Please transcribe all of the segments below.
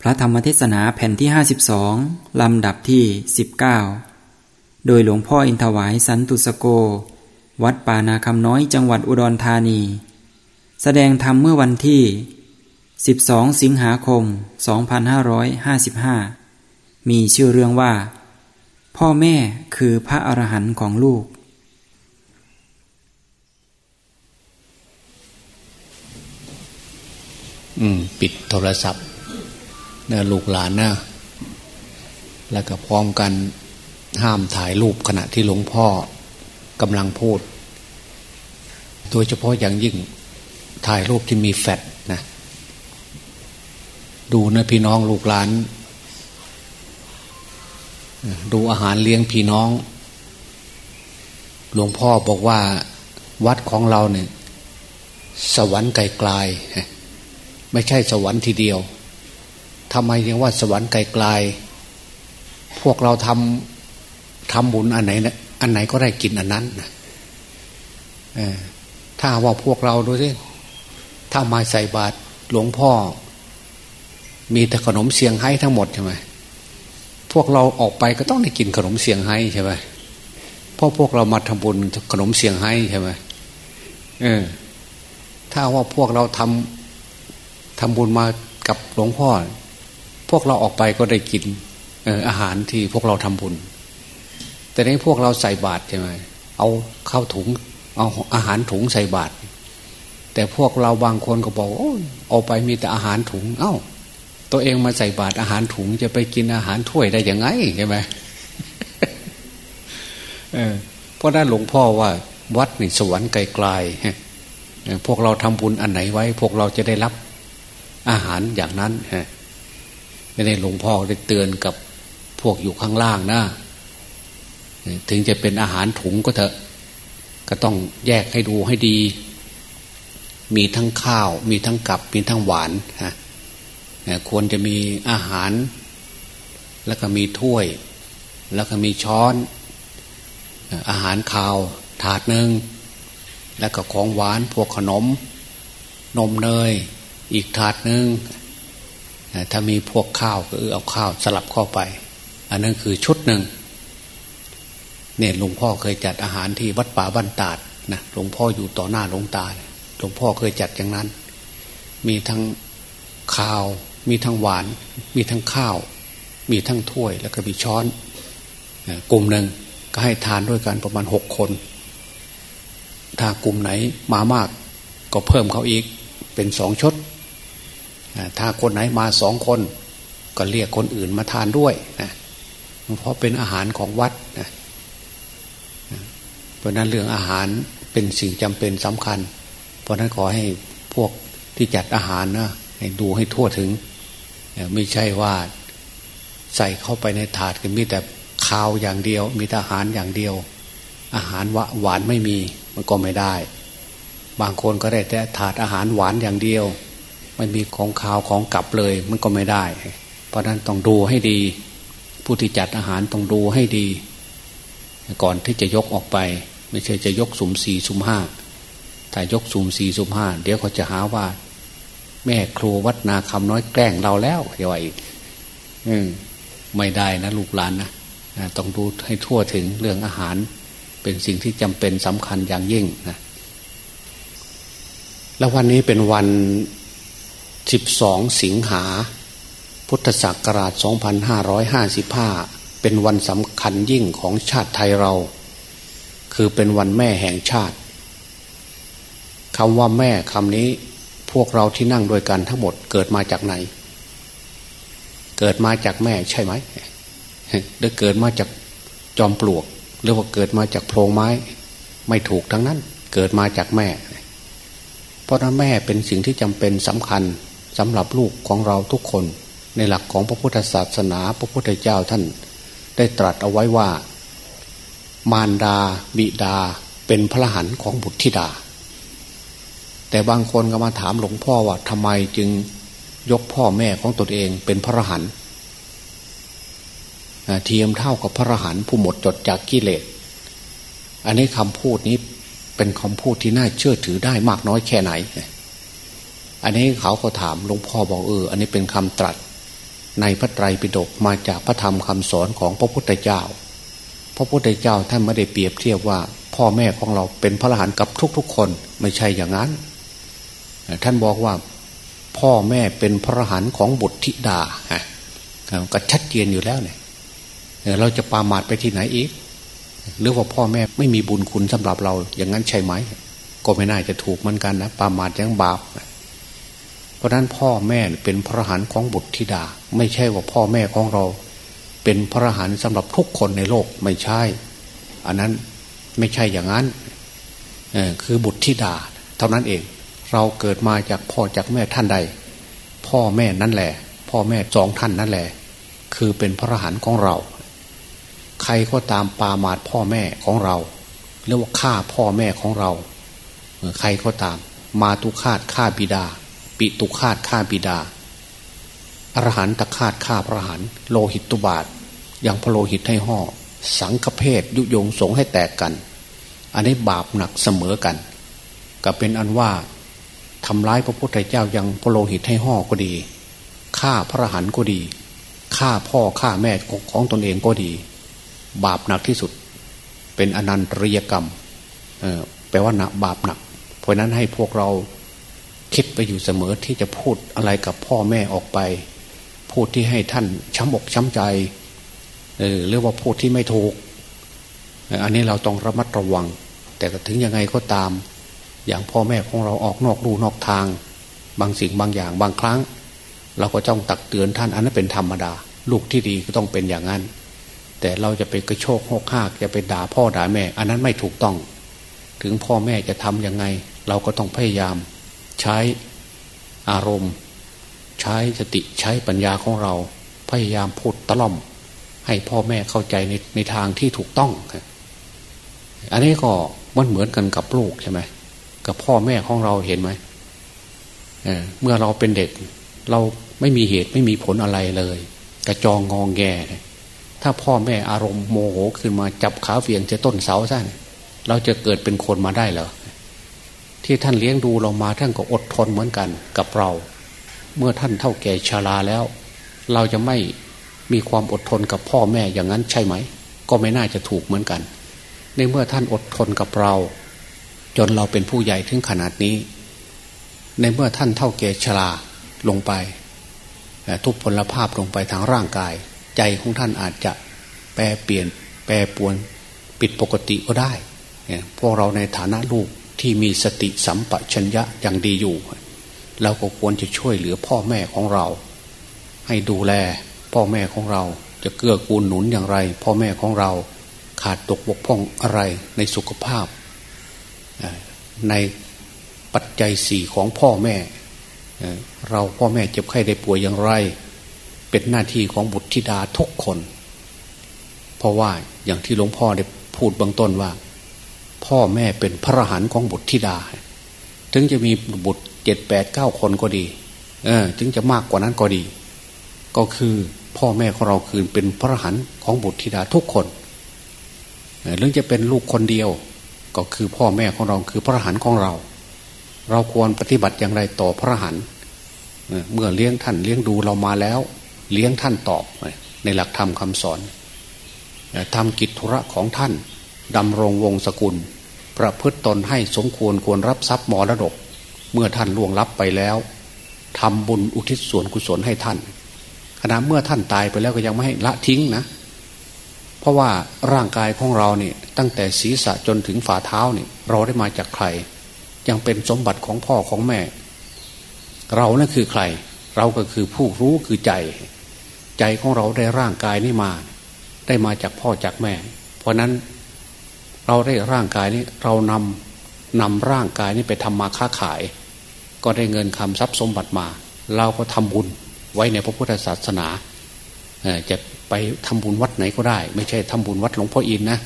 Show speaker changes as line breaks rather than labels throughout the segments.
พระธรรมเทศนาแผ่นที่ 52 ลำดับที่ 19 โดยหลวงพ่ออินทวายสันตุสโก วัดป่านาคำน้อยจังหวัดอุดรธานี แสดงธรรมเมื่อวันที่ 12 สิงหาคม 2555 มีชื่อเรื่องว่า พ่อแม่คือพระอรหันต์ของลูก
อืม ปิดโทรศัพท์ นะลูกหลานนะแล้วก็พร้อมกันห้ามถ่ายรูปขณะที่หลวงพ่อกำลังพูด โดยเฉพาะอย่างยิ่งถ่ายรูปที่มีแฟดนะดูนะพี่น้องลูกหลาน ดูอาหารเลี้ยงพี่น้อง หลวงพ่อบอกว่าวัดของเราเนี่ย สวรรค์ไกลๆไม่ใช่สวรรค์ทีเดียว ทำไมยังว่าสวรรค์ไกลๆพวกเราทำทำบุญอันไหนอันไหนก็ได้กินอันนั้นนะถ้าว่าพวกเราดูสิถ้ามาใส่บาตรหลวงพ่อ มีแต่ขนมเสียงไห้ทั้งหมดใช่ไหมพวกเราออกไปก็ต้องได้กินขนมเสียงไห้ใช่ไหมเพราะพวกเรามาทำบุญขนมเสียงไห้ใช่ไหมเออ ถ้าว่าพวกเราทำทำบุญมากับหลวงพ่อ พวกเราออกไปก็ได้กินอาหารที่พวกเราทำบุญ แต่ในพวกเราใส่บาตรใช่ไหมเอาเข้าถุง เอาอาหารถุงใส่บาตรแต่พวกเราบางคนก็บอกโอ้เอาไปมีแต่อาหารถุง เอ้า ตัวเองมาใส่บาตรอาหารถุงจะไปกินอาหารถ้วยได้ยังไงใช่ไหมเพราะนั้นหลวงพ่อว่าวัดนี่สวรรค์ไกลๆพวกเราทำบุญอันไหนไว้ พวกเราจะได้รับอาหารอย่างนั้นฮะ ไม่ได้หลวงพ่อได้เตือนกับพวกอยู่ข้างล่างนะถึงจะเป็นอาหารถุงก็เถอะ ก็ต้องแยกให้ดูให้ดี มีทั้งข้าว มีทั้งกับมีทั้งหวานฮะควรจะมีอาหาร แล้วก็มีถ้วย แล้วก็มีช้อน อาหารข้าว ถาดหนึ่งแล้วก็ของหวานพวกขนม นมเนย อีกถาดหนึ่ง ถ้ามีพวกข้าวก็เอาข้าวสลับเข้าไป อันนั้นคือชุดหนึ่งเนี่ยหลวงพ่อเคยจัดอาหารที่วัดป่าบ้านตาดนะหลวงพ่ออยู่ต่อหน้าหลวงตาหลวงพ่อเคยจัดอย่างนั้น มีทั้งข้าว มีทั้งหวาน มีทั้งข้าว มีทั้งถ้วยแล้วก็มีช้อนกลุ่มหนึ่งก็ให้ทานด้วยกันประมาณหกคน ถ้ากลุ่มไหนมามากก็เพิ่มเขาอีกเป็นสองชด ถ้าคนไหนมาสองคน ก็เรียกคนอื่นมาทานด้วยนะเพราะเป็นอาหารของวัดนะเพราะนั้นเรื่องอาหารเป็นสิ่งจำเป็นสำคัญ เพราะนั้นขอให้พวกที่จัดอาหารนะให้ดูให้ทั่วถึง ไม่ใช่ว่าใส่เข้าไปในถาดก็มีแต่ข้าวอย่างเดียว มีแต่อาหารอย่างเดียว อาหารหวานไม่มีมันก็ไม่ได้ บางคนก็ได้แต่ถาดอาหารหวานอย่างเดียว ไม่มีของข่าวของกลับเลย มันก็ไม่ได้ เพราะนั้นต้องดูให้ดี ผู้ที่จัดอาหารต้องดูให้ดี ก่อนที่จะยกออกไป ไม่ใช่จะยกสุ่มสี่สุ่มห้าถ้ายกสุ่มสี่สุ่มห้าเดี๋ยวเขาจะหาว่า แม่ครูวัดนาคำน้อยแกล้งเราแล้วเดี๋ยวอีกอืมไม่ได้นะลูกหลานนะต้องดูให้ทั่วถึงเรื่องอาหาร เป็นสิ่งที่จำเป็นสำคัญอย่างยิ่งนะแล้ววันนี้เป็นวัน 12 สิงหา พุทธศักราช 2555 เป็นวันสำคัญยิ่งของชาติไทยเรา คือเป็นวันแม่แห่งชาติคำว่าแม่คำนี้พวกเราที่นั่งด้วยกันทั้งหมดเกิดมาจากไหน เกิดมาจากแม่ใช่ไหมหรือเกิดมาจากจอมปลวก หรือว่าเกิดมาจากโพรงไม้ ไม่ถูกทั้งนั้น เกิดมาจากแม่ เพราะนั้นแม่เป็นสิ่งที่จำเป็นสำคัญ สำหรับลูกของเราทุกคน ในหลักของพระพุทธศาสนา พระพุทธเจ้าท่านได้ตรัสเอาไว้ว่า มารดาบิดาเป็นพระหันของบุตรธิดา แต่บางคนก็มาถามหลวงพ่อว่าทำไมจึงยกพ่อแม่ของตนเองเป็นพระหันเทียมเท่ากับพระหันผู้หมดจดจากกิเลสอันนี้คำพูดนี้เป็นคำพูดที่น่าเชื่อถือได้มากน้อยแค่ไหน อันนี้เขาก็ถามหลวงพ่อบอกเออ อันนี้เป็นคำตรัส ในพระไตรปิฎกมาจากพระธรรมคำสอนของพระพุทธเจ้า พระพุทธเจ้าท่านไม่ได้เปรียบเทียบว่า พ่อแม่ของเราเป็นพระอรหันต์กับทุกๆคนไม่ใช่อย่างนั้น ท่านบอกว่าพ่อแม่เป็นพระอรหันต์ของบุตรธิดาก็ชัดเจนอยู่แล้วเนี่ยเราจะปามาดไปที่ไหนอีก หรือว่าพ่อแม่ไม่มีบุญคุณสำหรับเราอย่างนั้นใช่ไหม ก็ไม่น่าจะถูกเหมือนกันนะปามาดยังบาป เพราะนั้นพ่อแม่เป็นพระหันของบุตรธิดา ไม่ใช่ว่าพ่อแม่ของเรา เป็นพระหันสำหรับทุกคนในโลกไม่ใช่ อันนั้นไม่ใช่อย่างนั้นคือบุตรธิดา เท่านั้นเอง เราเกิดมาจากพ่อจากแม่ท่านใด พ่อแม่นั่นแหละ พ่อแม่สองท่านนั่นแหละ คือเป็นพระหันของเรา ใครก็ตามปามาดพ่อแม่ของเราเรียกว่าฆ่าพ่อแม่ของเราใครก็ตาม มาตุคาตฆ่าบิดา ปิตุคาตฆ่าบิดา อรหันตคาตฆ่าพระหันโลหิตตุบาทยังพระโลหิตให้ห่อสังฆเพศยุยงสงให้แตกกัน อันนี้บาปหนักเสมอกัน ก็เป็นอันว่าทำร้ายพระพุทธเจ้ายังพระโลหิตให้ห่อก็ดีฆ่าพระหันก็ดีฆ่าพ่อฆ่าแม่ของตนเองก็ดี บาปหนักที่สุด เป็นอนันตริยกรรมแปลว่าหนักบาปหนัก เพราะนั้นให้พวกเรา คิดไปอยู่เสมอที่จะพูดอะไรกับพ่อแม่ออกไป พูดที่ให้ท่านช้ำอกช้ำใจเออเรียกว่าพูดที่ไม่ถูก อันนี้เราต้องระมัดระวัง แต่ถึงยังไงก็ตาม อย่างพ่อแม่ของเราออกนอกรูนอกทาง บางสิ่งบางอย่างบางครั้ง เราก็จ้องตักเตือนท่านอันนั้นเป็นธรรมดา ลูกที่ดีก็ต้องเป็นอย่างนั้น แต่เราจะไปกระโชกหกหากจะไปด่าพ่อด่าแม่ อันนั้นไม่ถูกต้อง ถึงพ่อแม่จะทํำยังไง เราก็ต้องพยายาม ใช้อารมณ์ ใช้สติใช้ปัญญาของเรา พยายามพูดตะล่อม ให้พ่อแม่เข้าใจในในทางที่ถูกต้องอันนี้ก็มันเหมือนกันกับลูกใช่ไหมกับพ่อแม่ของเราเห็นไหมเเมื่อเราเป็นเด็ก เราไม่มีเหตุไม่มีผลอะไรเลย กระจองงองแงถ้าพ่อแม่อารมณ์โมโหขึ้นมาจับขาเฟียงจะต้นเสาซะเราจะเกิดเป็นคนมาได้เหรอ ที่ท่านเลี้ยงดูเรามาท่านก็อดทนเหมือนกันกับเรา เมื่อท่านเท่าแก่ชาราแล้ว เราจะไม่มีความอดทนกับพ่อแม่อย่างนั้นใช่ไหม ก็ไม่น่าจะถูกเหมือนกัน ในเมื่อท่านอดทนกับเรา จนเราเป็นผู้ใหญ่ถึงขนาดนี้ ในเมื่อท่านเท่าแก่ชราลงไปทุกพลภาพลงไปทางร่างกาย ใจของท่านอาจจะแปรเปลี่ยนแปรปวน ปิดปกติก็ได้ พวกเราในฐานะลูก ที่มีสติสัมปชัญญะอย่างดีอยู่ เราก็ควรจะช่วยเหลือพ่อแม่ของเรา ให้ดูแลพ่อแม่ของเรา จะเกื้อกูลหนุนอย่างไร พ่อแม่ของเราขาดตกบกพร่องอะไรในสุขภาพ ในปัจจัยสี่ของพ่อแม่ เราพ่อแม่เจ็บไข้ได้ป่วยอย่างไร เป็นหน้าที่ของบุตรธิดาทุกคน เพราะว่าอย่างที่หลวงพ่อได้พูดเบื้องต้นว่า พ่อแม่เป็นพระหันของบุตรธิดา ถึงจะมีบุตรเจ็ดแปดเก้าคนก็ดีเออถึงจะมากกว่านั้นก็ดี ก็คือพ่อแม่ของเราคือเป็นพระหันของบุตรธิดาทุกคนหรือจะเป็นลูกคนเดียว ก็คือพ่อแม่ของเราคือพระหันของเรา เราควรปฏิบัติอย่างไรต่อพระหันเมื่อเลี้ยงท่านเลี้ยงดูเรามาแล้ว เลี้ยงท่านตอบในหลักธรรมคำสอนทำกิจธุระของท่าน ดำรงวงศกุล ประพฤตตนให้สมควรควรรับทรัพย์มรดก เมื่อท่านล่วงลับไปแล้วทำบุญอุทิศส่วนกุศลให้ท่านขณะเมื่อท่านตายไปแล้วก็ยังไม่ให้ละทิ้งนะ เพราะว่าร่างกายของเราเนี่ยตั้งแต่ศีรษะจนถึงฝ่าเท้าเนี่ยเราได้มาจากใคร ยังเป็นสมบัติของพ่อของแม่ เรานั่นคือใคร เราก็คือผู้รู้คือใจ ใจของเราได้ร่างกายนี้มา ได้มาจากพ่อจากแม่ เพราะนั้น เราได้ร่างกายนี้เรานำนำร่างกายนี้ไปทำมาค้าขาย ก็ได้เงินคำทรัพย์สมบัติมา เราก็ทำบุญไว้ในพระพุทธศาสนาจะไปทำบุญวัดไหนก็ได้ ไม่ใช่ทำบุญวัดหลวงพ่ออินนะ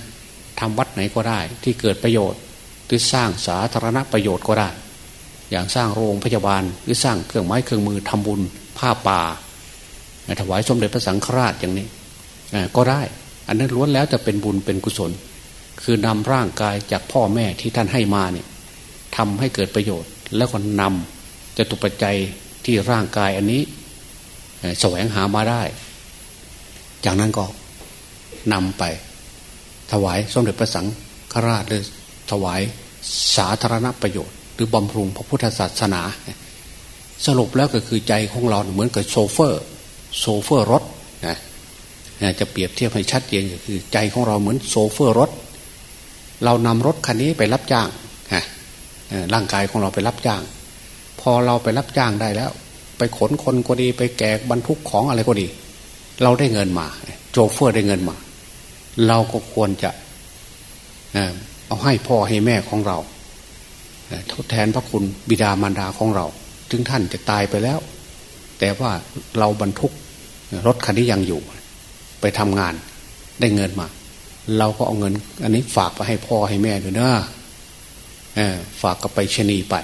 ทำวัดไหนก็ได้ ที่เกิดประโยชน์หรือสร้างสาธารณประโยชน์ก็ได้ อย่างสร้างโรงพยาบาลหรือสร้างเครื่องไม้เครื่องมือทำบุญผ้าป่าถวายสมเด็จพระสังฆราชอย่างนี้ก็ได้ อันนั้นล้วนแล้วจะเป็นบุญเป็นกุศล คือนำร่างกายจากพ่อแม่ที่ท่านให้มาเนี่ยทำให้เกิดประโยชน์ แล้วก็นำจะตุปัจจัยที่ร่างกายอันนี้แสวงหามาได้ จากนั้นก็นำไป ถวายสมเด็จพระสังฆราชหรือถวายสาธารณประโยชน์ หรือบำรุงพระพุทธศาสนา สรุปแล้วก็คือใจของเราเหมือนกับโชเฟอร์ โชเฟอร์รถนะจะเปรียบเทียบให้ชัดเจนก็คือ ใจของเราเหมือนโชเฟอร์รถ เรานำรถคันนี้ไปรับจ้างร่างกายของเราไปรับจ้าง พอเราไปรับจ้างได้แล้ว ไปขนคนก็ดี ไปแกกบรรทุกของอะไรก็ดี เราได้เงินมา โจเฟอร์ได้เงินมา เราก็ควรจะเอาให้พ่อให้แม่ของเราทดแทนพระคุณบิดามารดาของเราถึงท่านจะตายไปแล้ว แต่ว่าเราบรรทุกรถคันนี้ยังอยู่ ไปทำงานได้เงินมา เราก็เอาเงิน อันนี้ฝากไปให้พ่อให้แม่ด้วยนะฝากกับไปชนีไป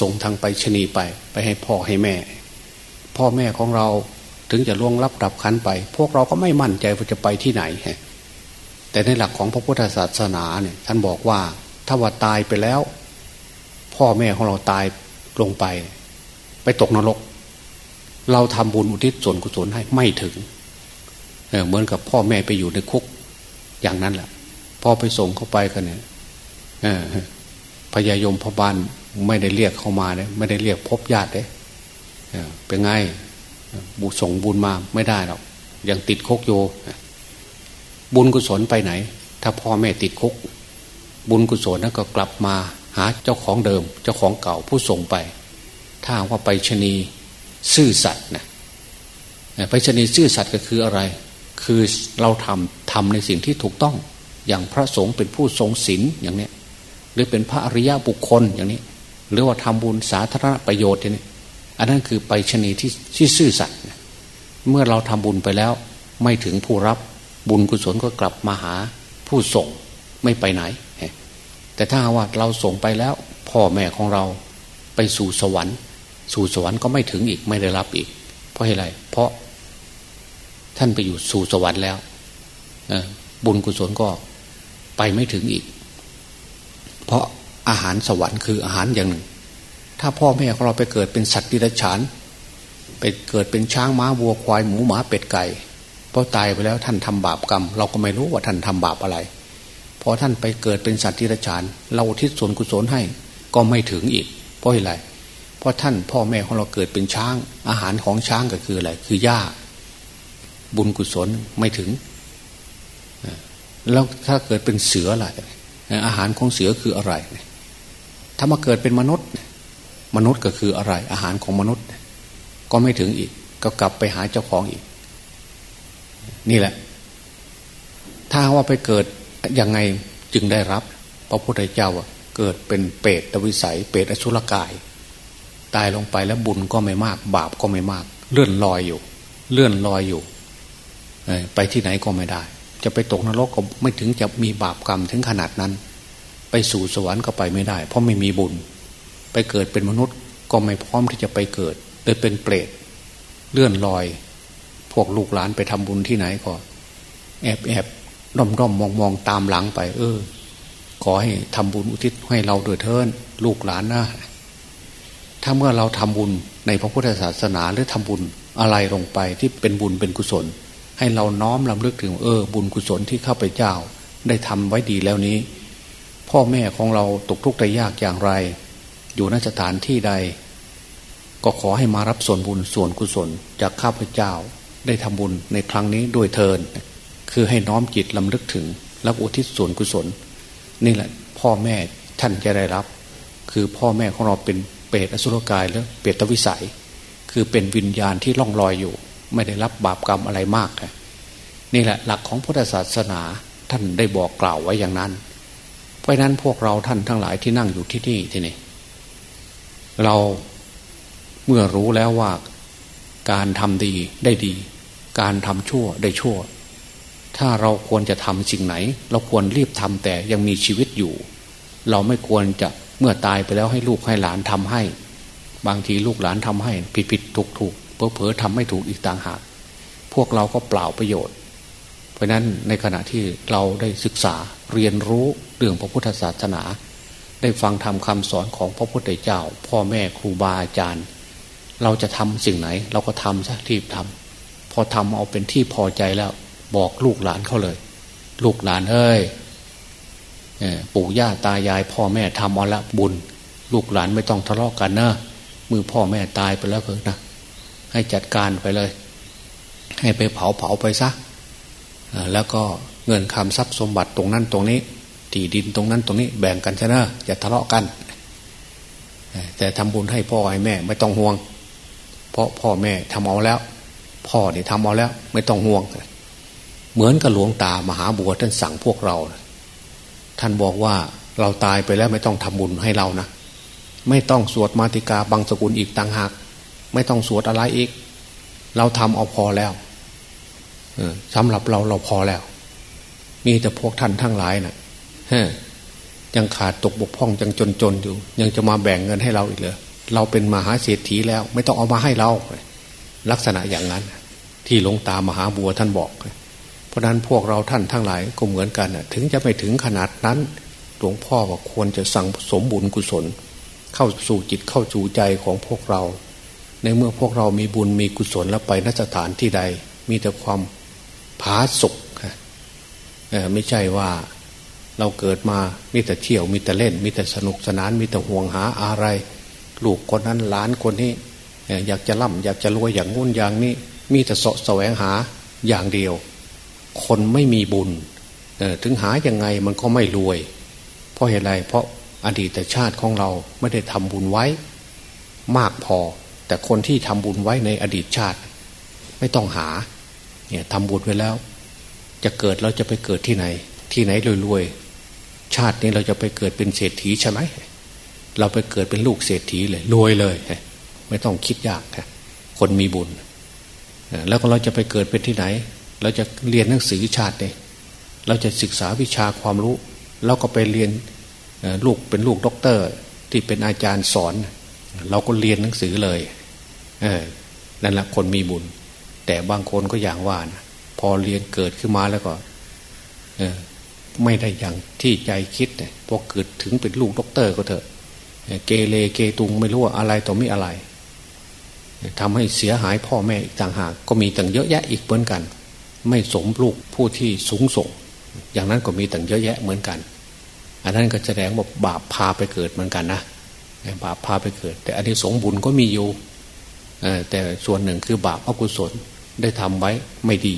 ส่งทางไปชนีไป ไปให้พ่อให้แม่ พ่อแม่ของเราถึงจะล่วงรับดับขันไป พวกเราก็ไม่มั่นใจว่าจะไปที่ไหนแต่ในหลักของพระพุทธศาสนาเนี่ยท่านบอกว่า ถ้าว่าตายไปแล้ว พ่อแม่ของเราตายลงไป ไปตกนรก เราทำบุญอุทิศส่วนกุศลให้ไม่ถึง เหมือนกับพ่อแม่ไปอยู่ในคุกอย่างนั้นแหละพ่อไปส่งเข้าไปกันเนี่ยพญายมพบาลไม่ได้เรียกเข้ามาเลยไม่ได้เรียกพบญาติเลยเป็นไงบุส่งบุญมาไม่ได้หรอกยังติดคุกโยบุญกุศลไปไหน ถ้าพ่อแม่ติดคุก บุญกุศลนั้นก็กลับมาหาเจ้าของเดิม เจ้าของเก่าผู้ส่งไป ถ้าว่าไปชนีซื่อสัตย์นะไปชนีซื่อสัตย์ก็คืออะไร คือเราทำทำในสิ่งที่ถูกต้อง อย่างพระสงฆ์เป็นผู้ทรงศีลอย่างนี้หรือเป็นพระอริยบุคคลอย่างนี้ หรือว่าทำบุญสาธารณประโยชน์อย่างนี้อันนั้นคือไปชนีที่ที่ซื่อสัตย์เมื่อเราทำบุญไปแล้ว ไม่ถึงผู้รับบุญกุศลก็กลับมาหาผู้ส่งไม่ไปไหน แต่ถ้าว่าเราส่งไปแล้ว พ่อแม่ของเราไปสู่สวรรค์ สู่สวรรค์ก็ไม่ถึงอีกไม่ได้รับอีก เพราะอะไรเพราะ ท่านไปอยู่สู่สวรรค์แล้วบุญกุศลก็ไปไม่ถึงอีก เพราะอาหารสวรรค์คืออาหารอย่างหนึ่ง ถ้าพ่อแม่ของเราไปเกิดเป็นสัตว์ดิรัจฉานไปเกิดเป็นช้างม้าวัวควายหมูหมาเป็ดไก่พอตายไปแล้วท่านทำบาปกรรม เราก็ไม่รู้ว่าท่านทำบาปอะไรพอท่านไปเกิดเป็นสัตว์ที่ระชานเราทิศส่วนกุศลให้ก็ไม่ถึงอีก เพราะอะไรเพราะท่านพ่อแม่ของเราเกิดเป็นช้าง อาหารของช้างก็คืออะไรคือหญ้า บุญกุศลไม่ถึง แล้วถ้าเกิดเป็นเสืออะไรอาหารของเสือคืออะไร ถ้ามาเกิดเป็นมนุษย์ มนุษย์ก็คืออะไร อาหารของมนุษย์ ก็ไม่ถึงอีก ก็กลับไปหาเจ้าของอีก นี่แหละ ถ้าว่าไปเกิดยังไงจึงได้รับ พระพุทธเจ้าเกิดเป็นเปรตตวิสัย เปรตอสุรกาย ตายลงไปแล้วบุญก็ไม่มาก บาปก็ไม่มาก เลื่อนลอยอยู่ เลื่อนลอยอยู่ ไปที่ไหนก็ไม่ได้ จะไปตกนรกก็ไม่ถึงจะมีบาปกรรมถึงขนาดนั้น ไปสู่สวรรค์ก็ไปไม่ได้ เพราะไม่มีบุญ ไปเกิดเป็นมนุษย์ก็ไม่พร้อมที่จะไปเกิดเลยเป็นเปรตเลื่อนลอย พวกลูกหลานไปทำบุญที่ไหนก็ แอบแอบร่อมร่อมมองมองตามหลังไป เออ ขอให้ทำบุญอุทิศให้เราโดยเทินลูกหลานนะถ้าเมื่อเราทำบุญในพระพุทธศาสนาหรือทำบุญอะไรลงไปที่เป็นบุญเป็นกุศล ให้เราน้อมลำลึกถึงเออ บุญกุศลที่ข้าพเจ้า ได้ทำไว้ดีแล้วนี้ พ่อแม่ของเราตกทุกข์ได้ยากอย่างไร อยู่นสถานที่ใด ก็ขอให้มารับส่วนบุญส่วนกุศล จากข้าพเจ้า ได้ทำบุญในครั้งนี้ด้วยเทินคือให้น้อมจิตลำลึกถึงรับอุทิศส่วนกุศล นี่แหละ พ่อแม่ท่านจะได้รับ คือพ่อแม่ของเราเป็นเปรตอสุรกายแล้วเปรตวิสัย คือเป็นวิญญาณที่ล่องลอยอยู่ ไม่ได้รับบาปกรรมอะไรมาก นี่แหละหลักของพุทธศาสนาท่านได้บอกกล่าวไว้อย่างนั้น เพราะนั้นพวกเราท่านทั้งหลายที่นั่งอยู่ที่นี่ที่นี่เราเมื่อรู้แล้วว่าการทำดีได้ดี การทำชั่วได้ชั่ว ถ้าเราควรจะทำสิ่งไหน เราควรรีบทำแต่ยังมีชีวิตอยู่ เราไม่ควรจะเมื่อตายไปแล้วให้ลูกให้หลานทำให้ บางทีลูกหลานทำให้ ผิดผิดถูกถูก เพอเพอทำไม่ถูกอีกต่างหาก พวกเราก็เปล่าประโยชน์ เพราะนั้นในขณะที่เราได้ศึกษาเรียนรู้เรื่องพระพุทธศาสนา ได้ฟังทำคำสอนของพระพุทธเจ้า พ่อแม่ครูบาอาจารย์ เราจะทำสิ่งไหน เราก็ทำซะรีบทำพอทำเอาเป็นที่พอใจแล้ว บอกลูกหลานเขาเลย ลูกหลานเอ้ยปู่ย่าตายาย พ่อแม่ทำเอาละบุญ ลูกหลานไม่ต้องทะเลาะกกันนะมือพ่อแม่ตายไปแล้วเพิ่นะ ให้จัดการไปเลย ให้ไปเผาเผาไปซะแล้วก็เงินคำทรัพย์สมบัติตรงนั้นตรงนี้ที่ดินตรงนั้นตรงนี้แบ่งกันชนะอย่าทะเลาะกัน แต่ทำบุญให้พ่อให้แม่ ไม่ต้องห่วง เพราะพ่อแม่ทำเอาแล้ว พ่อเนี่ยทำเอาแล้ว ไม่ต้องห่วง เหมือนกับหลวงตามหาบัวท่านสั่งพวกเรา ท่านบอกว่าเราตายไปแล้วไม่ต้องทำบุญให้เรานะ ไม่ต้องสวดมาติกาบางสกุลอีกต่างหาก ไม่ต้องสวดอะไรอีก เราทำเอาพอแล้วสำหรับเราเราพอแล้ว มีแต่พวกท่านทั้งหลายนะ่ะยังขาดตกบกพร่องยังจนจนอยู่ ยังจะมาแบ่งเงินให้เราอีกเลยเราเป็นมหาเศรษฐีแล้ว ไม่ต้องเอามาให้เรา ลักษณะอย่างนั้น ที่ลงตามหาบัวท่านบอก เพราะนั้นพวกเราท่านทั้งหลายก็เหมือนกันถึงจะไม่ถึงขนาดนั้นหลวงพ่อว่าควรจะสั่งสมบุญกุศล เข้าสู่จิตเข้าสู่ใจของพวกเรา ในเมื่อพวกเรามีบุญมีกุศลแล้วไปนสถานที่ใด มีแต่ความผาสุกไม่ใช่ว่าเราเกิดมามีแต่เที่ยว มีแต่เล่น มีแต่สนุกสนาน มีแต่ห่วงหาอะไร ลูกคนนั้นหลานคนนี้ อยากจะร่ำอยากจะรวยอย่างงุ่นอย่างนี้ มีแต่เสาะแสวงหาอย่างเดียว คนไม่มีบุญถึงหายังไงมันก็ไม่รวย เพราะเหตุไรเพราะอดีตชาติของเราไม่ได้ทำบุญไว้ มากพอ แต่คนที่ทำบุญไว้ในอดีตชาติ ไม่ต้องหา เนี่ยทำบุญไว้แล้ว จะเกิดเราจะไปเกิดที่ไหน ที่ไหนรวยๆชาตินี้เราจะไปเกิดเป็นเศรษฐีใช่ไหมเราไปเกิดเป็นลูกเศรษฐีเลยรวยเลยไม่ต้องคิดยากคนมีบุญแล้วก็เราจะไปเกิดเป็นที่ไหน เราจะเรียนหนังสือชาติเนี่ยเราจะศึกษาวิชาความรู้เราก็ไปเรียนลูกเป็นลูกด็อกเตอร์ ที่เป็นอาจารย์สอน เราก็เรียนหนังสือเลย เออ นั่นแหละคนมีบุญ แต่บางคนก็อย่างว่านะพอเรียนเกิดขึ้นมาแล้วก็ไม่ได้อย่างที่ใจคิดเนี่ยพอเกิดถึงเป็นลูกด็อกเตอร์ก็เถอะ เกเรเกตุงไม่รู้ว่าอะไรต่อไม่อะไรทำให้เสียหายพ่อแม่อีกต่างหากก็มีต่างเยอะแยะอีกเหมือนกัน ไม่สมลูกผู้ที่สูงส่ง อย่างนั้นก็มีต่างเยอะแยะเหมือนกัน อันนั้นก็แสดงว่าบาปพาไปเกิดเหมือนกันนะ บาปพาไปเกิด แต่อันนี้สงบุญก็มีอยู่แต่ส่วนหนึ่งคือบาปอกุศลได้ทำไว้ไม่ดี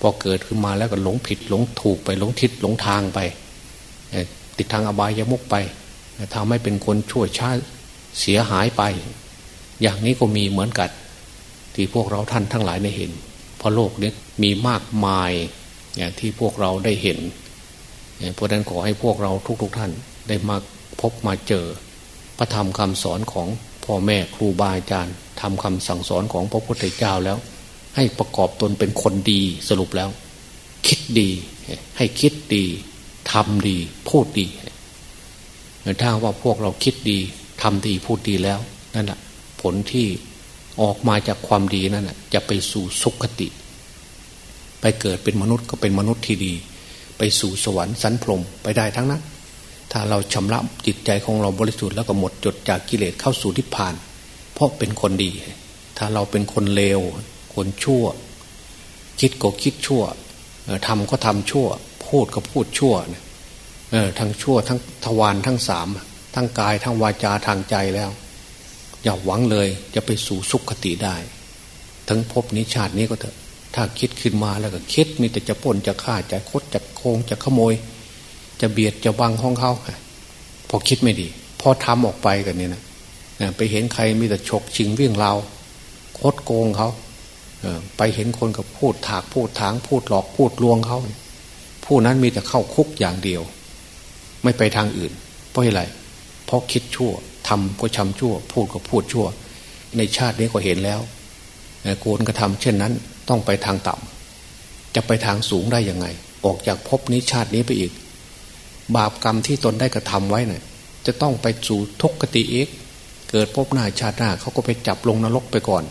พอเกิดขึ้นมาแล้วก็หลงผิดหลงถูกไปหลงทิศหลงทางไปติดทางอบายยมุกไปทำให้เป็นคนชั่วช้าเสียหายไป อย่างนี้ก็มีเหมือนกันที่พวกเราท่านทั้งหลายได้เห็น เพราะโลกนี้มีมากมายอย่างที่พวกเราได้เห็นเพราะนั้นขอให้พวกเราทุกๆทท่านได้มาพบมาเจอ พระธรรมคำสอนของพ่อแม่ครูบาอาจารย์ทำคำสั่งสอนของพระพุทธเจ้าแล้ว ให้ประกอบตนเป็นคนดีสรุปแล้ว คิดดี ให้คิดดีทำดี พูดดีถ้าว่าพวกเราคิดดีทำดีพูดดีแล้วนั่นแหละผลที่ออกมาจากความดีนั่นแหะจะไปสู่สุขติ ไปเกิดเป็นมนุษย์ก็เป็นมนุษย์ที่ดี ไปสู่สวรรค์สันพรมไปได้ทั้งนั้น ถ้าเราชำระจิตใจของเราบริสุทธิ์แล้วก็หมดจดจากกิเลสเข้าสู่นิพพาน เพราะเป็นคนดี ถ้าเราเป็นคนเลว คนชั่ว คิดก็คิดชั่วทำก็ทำชั่ว พูดก็พูดชั่วเออทั้งชั่วทั้งทวารทั้งสามทั้งกายทั้งวาจาทางใจแล้ว อย่าหวังเลยจะไปสู่สุขติได้ ทั้งภพนี้ชาตินี้ก็เถอะ ถ้าคิดขึ้นมาแล้วก็คิดมีแต่จะป่นจะฆ่าจะคดจะโกงจะขโมย จะเบียดจะบังห้องเขาพอคิดไม่ดี พอทำออกไปกันนี่นะไปเห็นใครมีแต่ฉกชิงวี่งเราคดโกงเขาไปเห็นคนกับพูดถากพูดถางพูดหลอกพูดลวงเขาผู้นั้นมีแต่เข้าคุกอย่างเดียว ไม่ไปทางอื่น เพราะอะไรเพราะคิดชั่วทำก็ชำชั่ว พูดก็พูดชั่ว ในชาตินี้ก็เห็นแล้วโกนกระทำเช่นนั้นต้องไปทางต่ำจะไปทางสูงได้ยังไง ออกจากภพนี้ชาตินี้ไปอีก บาปกรรมที่ตนได้กระทำไว้เนะ่ยจะต้องไปสู่ทุกขติเอกเกิดพบหน้าชาติหน้าเขาก็ไปจับลงนรกไปก่อน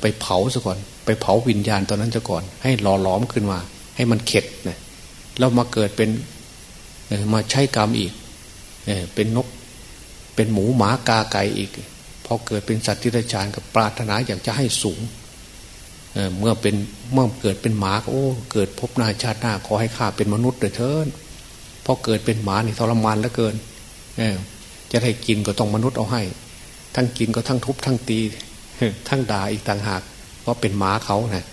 ไปเผาซะก่อน ไปเผาวิญญาณตอนนั้นซะก่อน ให้หล่อหลอมขึ้นมา ให้มันเข็ดนะแล้วมาเกิดเป็นมาใช้กรรมอีกเป็นนกเป็นหมูหมากาไก่อีกพอเขาเกิดเป็นสัตว์ที่ไรฉานกับปรารถนาอยากจะให้สูงเเมื่อเป็นเมื่อเกิดเป็นหมาโอ้ เกิดพบหน้าชาติหน้าขอให้ข้าเป็นมนุษย์เถิด เพราะเกิดเป็นหมานี่ทรมานเหลือเกินจะได้กินก็ต้องมนุษย์เอาให้ ทั้งกินก็ทั้งทุบทั้งตี ทั้งด่าอีกต่างหากเพราะเป็นหมาเขานะ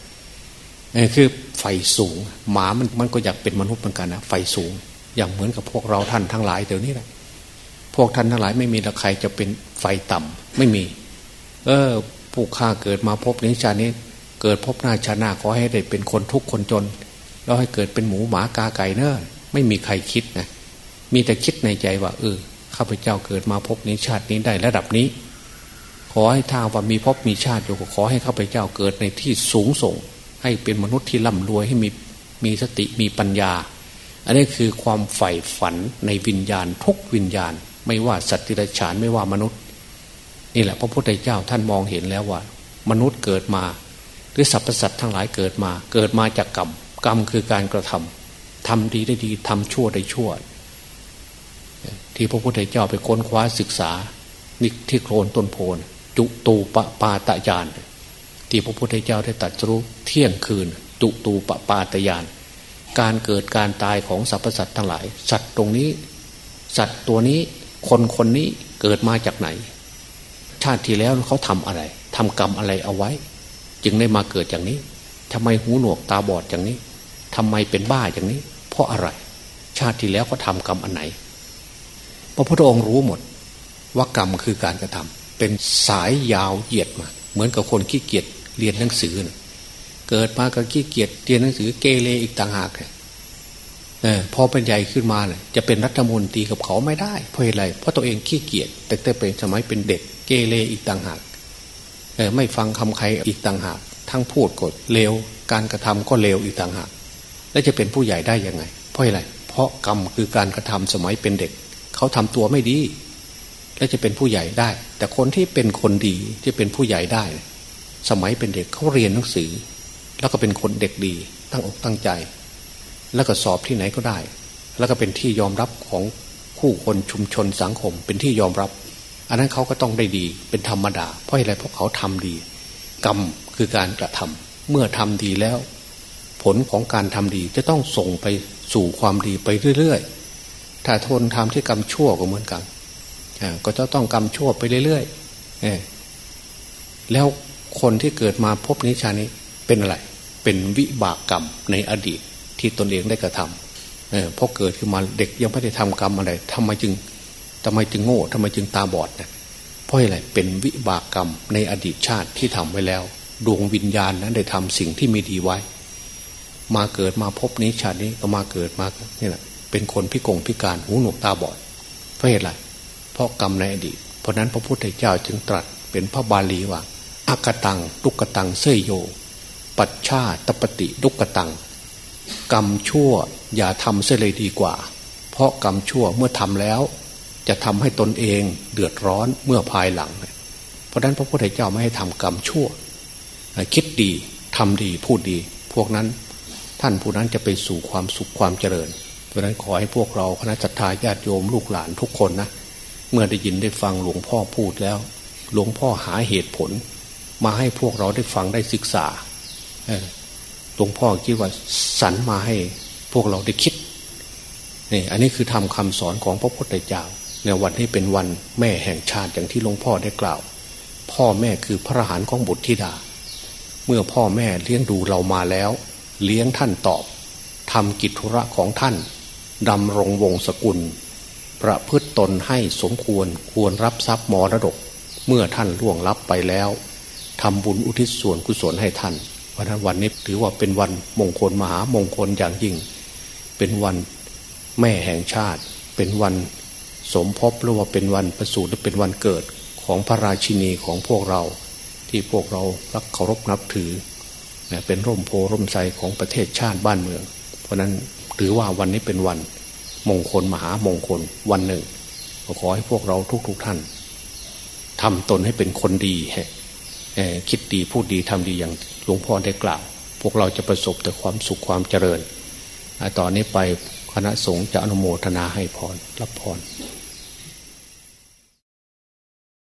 นี่คือไฟสูง หมามันมันก็อยากเป็นมนุษย์เหมือนกันนะไฟสูง อย่างเหมือนกับพวกเราท่านทั้งหลายเดี๋ยวนี้แหละพวกท่านทั้งหลายไม่มีละใครจะเป็นไฟต่ำไม่มี เออผู้ข้าเกิดมาพบนี้ชานี้ เกิดพบหน้าชาหน้าขอให้ได้เป็นคนทุกคนจน แล้วให้เกิดเป็นหมูหมากาไก่เนอะ ไม่มีใครคิดนะมีแต่คิดในใจว่า เออข้าพเจ้าเกิดมาพบนี้ชาตินี้ได้ระดับนี้ ขอให้ทางว่ามีพบมีชาติอยู่ขอให้ข้าพเจ้าเกิดในที่สูงส่ง ให้เป็นมนุษย์ที่ร่ำรวยให้มีมีสติมีปัญญา อันนี้คือความใฝ่ฝันในวิญญาณทุกวิญญาณ ไม่ว่าสัตว์ที่ไรฉานไม่ว่ามนุษย์ นี่แหละพระพุทธเจ้าท่านมองเห็นแล้วว่า มนุษย์เกิดมา หรือสรรพสัตว์ทั้งหลายเกิดมา เกิดมาจากกรรมกรรมคือการกระทำ ทำดีได้ดีทำชั่วได้ชั่ว ที่พระพุทธเจ้าไปค้นคว้าศึกษานิที่โคลนต้นโพนจุตูปปาตะยาน ที่พระพุทธเจ้าได้ตรัสรู้เที่ยงคืน จุตูปปาตะยาน การเกิดการตายของสรรพสัตว์ทั้งหลาย สัตว์ตรงนี้ สัตว์ตัวนี้คนคนนี้เกิดมาจากไหน ชาติที่แล้วเขาทำอะไรทำกรรมอะไรเอาไว้ จึงได้มาเกิดอย่างนี้ทำไมหูหนวกตาบอดอย่างนี้ทำไมเป็นบ้าอย่างนี้ เพราะอะไร ชาติที่แล้วเขาทากรรมอันไหน พระพุทธองค์รู้หมด ว่ากรรมคือการกระทำเป็นสายยาวเหยียดมา เหมือนกับคนขี้เกียจเรียนหนังสือนะเกิดมาก็ขี้เกียจเรียนหนังสือเกเรอีกต่างหากเลยพอเป็นใหญ่ขึ้นมาเลยจะเป็นรัฐมนตรีกับเขาไม่ได้เพราะอะไร เพราะตัวเองขี้เกียจแต่แต่เป็นสมัยเป็นเด็กเกเรอีกต่างหากไม่ฟังคำใครอีกต่างหาก ทั้งพูดกดเลวการกระทำก็เลวอีกต่างหาก แล้วจะเป็นผู้ใหญ่ได้ยังไง เพราะอะไร เพราะกรรมคือการกระทำสมัยเป็นเด็ก เขาทำตัวไม่ดี แล้วจะเป็นผู้ใหญ่ได้ แต่คนที่เป็นคนดีจะเป็นผู้ใหญ่ได้ สมัยเป็นเด็กเขาเรียนหนังสือ แล้วก็เป็นคนเด็กดีตั้งอกตั้งใจ แล้วก็สอบที่ไหนก็ได้ แล้วก็เป็นที่ยอมรับของคู่คนชุมชนสังคม เป็นที่ยอมรับ อันนั้นเขาก็ต้องได้ดีเป็นธรรมดาเพราะอะไรเพราะเขาทำดี กรรมคือการกระทำเมื่อทำดีแล้ว ผลของการทำดีจะต้องส่งไปสู่ความดีไปเรื่อยๆ ถ้าทนทำที่กรรมชั่วก็เหมือนกัน ก็จะต้องกรรมชั่วไปเรื่อยๆ แล้วคนที่เกิดมาพบนิชานี้เป็นอะไร เป็นวิบากกรรมในอดีตที่ตนเองได้กระทำเพราะเกิดขึ้นมาเด็กยังไม่ได้ทำกรรมอะไรทำไมจึงทำไมจึงโง่ทำไมจึงตาบอดเนี่ยเพราะอะไรเป็นวิบากกรรมในอดีตชาติที่ทำไว้แล้ว ดวงวิญญาณนั้นได้ทำสิ่งที่ไม่ดีไว้ มาเกิดมาพบนี้ชาตินี้ก็มาเกิดมานี่แหละเป็นคนพิกงพิการหูหนวกตาบอดเพราะเหตุอะไรเพราะกรรมในอดีต เพราะนั้นพระพุทธเจ้าจึงตรัสเป็นพระบาลีว่าอากตังทุกตังเสยโย ปัจฉาตปฏิทุกตัง กรรมชั่วอย่าทำเสียเลยดีกว่า เพราะกรรมชั่วเมื่อทำแล้ว จะทำให้ตนเองเดือดร้อนเมื่อภายหลัง เพราะนั้นพระพุทธเจ้าไม่ให้ทำกรรมชั่ว คิดดีทำดีพูดดี พวกนั้น ท่านผู้นั้นจะไปสู่ความสุขความเจริญ เพราะนั้นขอให้พวกเราคณะจัตตาญาติโยมลูกหลานทุกคนนะเมื่อได้ยินได้ฟังหลวงพ่อพูดแล้ว หลวงพ่อหาเหตุผล มาให้พวกเราได้ฟังได้ศึกษาหลวงพ่อคิดว่าสรรมาให้พวกเราได้คิดนี่อันนี้คือทำคำสอนของพระพุทธเจ้าในวันที่เป็นวันแม่แห่งชาติอย่างที่หลวงพ่อได้กล่าว พ่อแม่คือพระหานของบุตรธิดา เมื่อพ่อแม่เลี้ยงดูเรามาแล้ว เลี้ยงท่านตอบทำกิจธุระของท่านดำรงวงศกุล ประพฤตตนให้สมควรควรรับทรัพย์มรดก เมื่อท่านล่วงลับไปแล้วทำบุญอุทิศส่วนกุศลให้ท่านวันนั้นวันนี้ถือว่าเป็นวันมงคลมหามงคลอย่างยิ่ง เป็นวันแม่แห่งชาติ เป็นวันสมภพหรือว่าเป็นวันประสูติหรือเป็นวันเกิดของพระราชินีของพวกเรา ที่พวกเรารักเคารพนับถือ เป็นร่มโพร่มไทรของประเทศชาติบ้านเมือง เพราะนั้นถือว่าวันนี้เป็นวันมงคลมหามงคลวันหนึ่งขอให้พวกเราทุกๆทท่านทำตนให้เป็นคนดีคิดดีพูดดีทำดีอย่างหลวงพ่อได้กล่าว พวกเราจะประสบแต่ความสุขความเจริญต่อนนี้ไปคณะสงฆ์จะอนุโมทนาให้พรรับพร